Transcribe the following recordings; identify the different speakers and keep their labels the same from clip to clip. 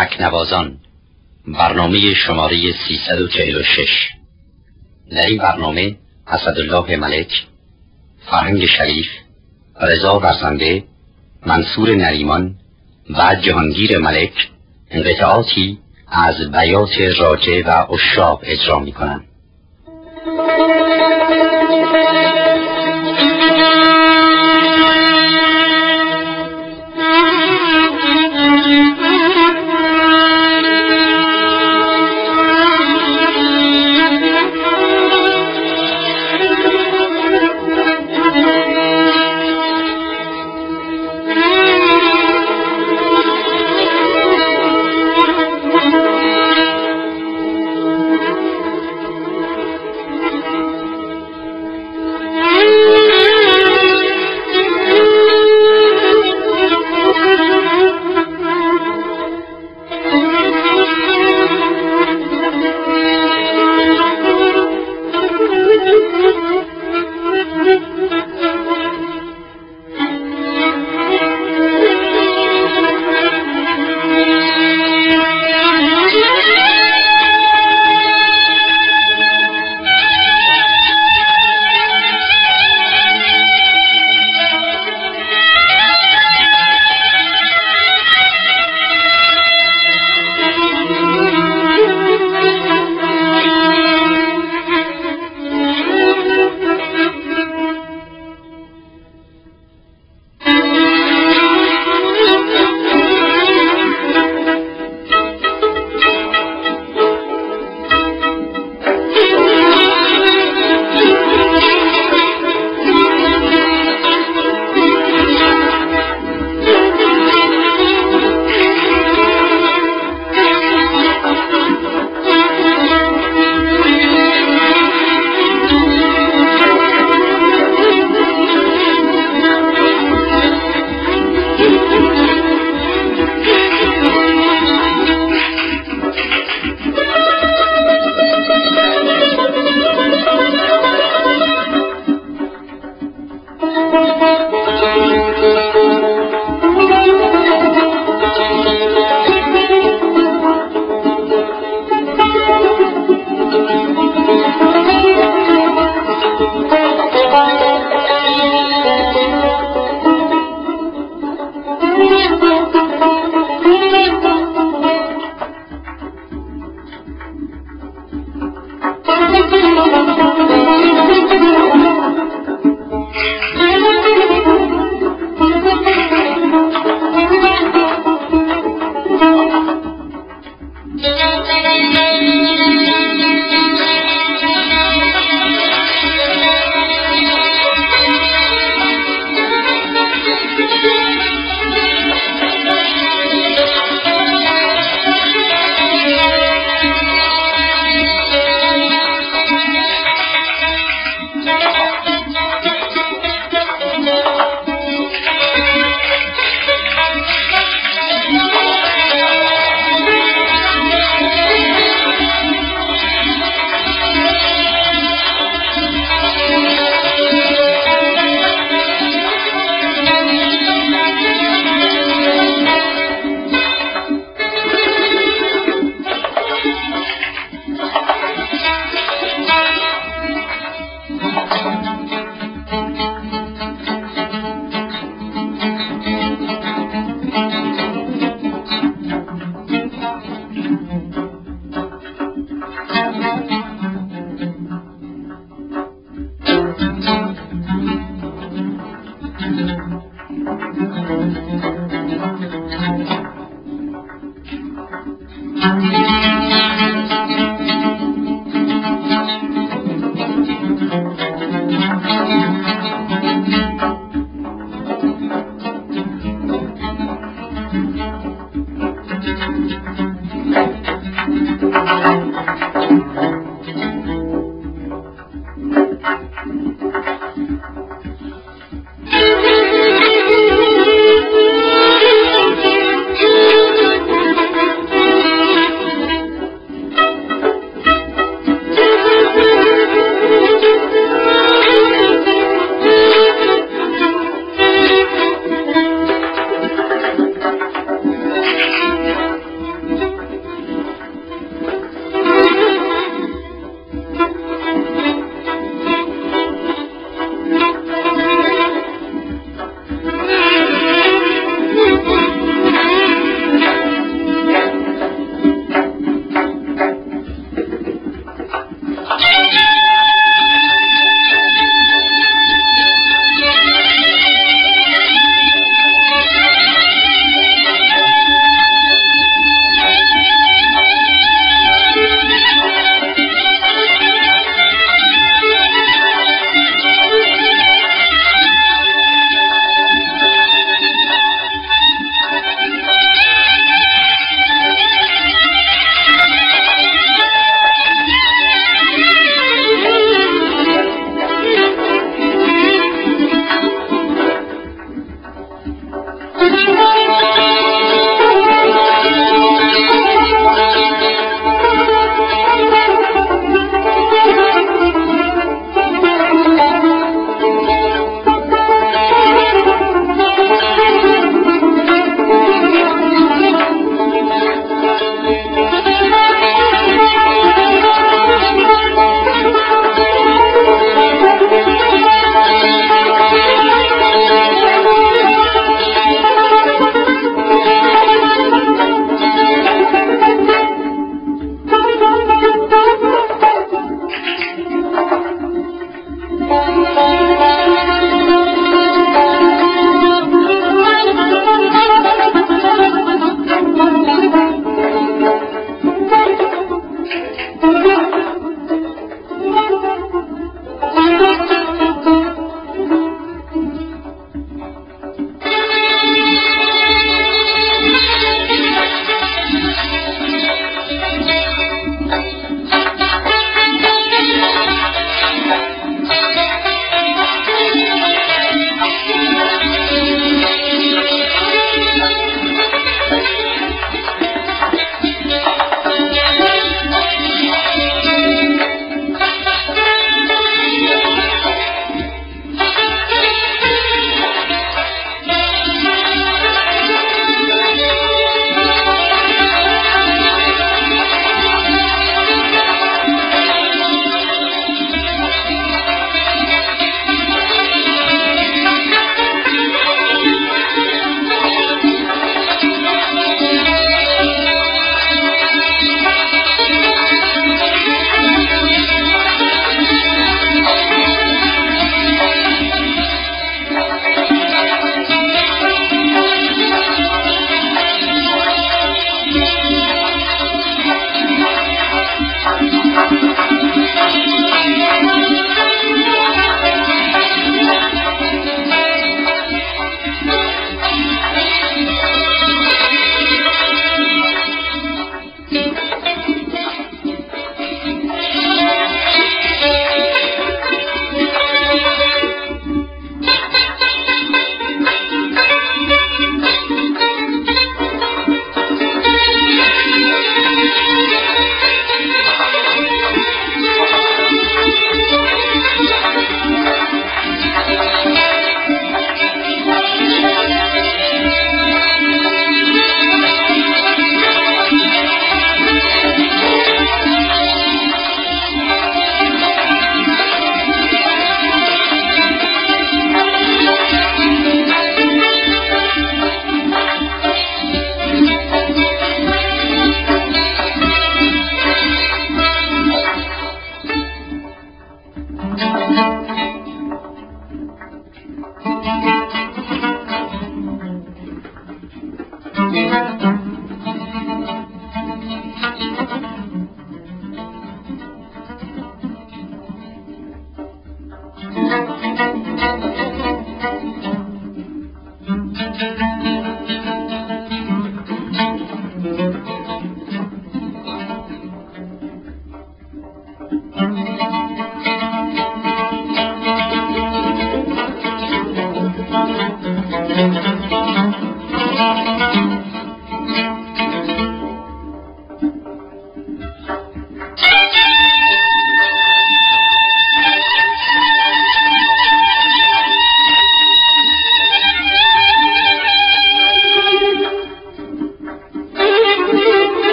Speaker 1: تکنوازان برنامه شماره 346 در این برنامه اسدالله ملک فرهنگ شریف رضا ورزنده منصور نریمان و جهانگیر ملک انقطعاتی از بیات راجع و اشراق اجرا می کنند.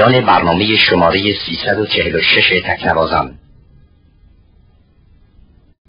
Speaker 1: پایان برنامه شماره 346 تکنوازان.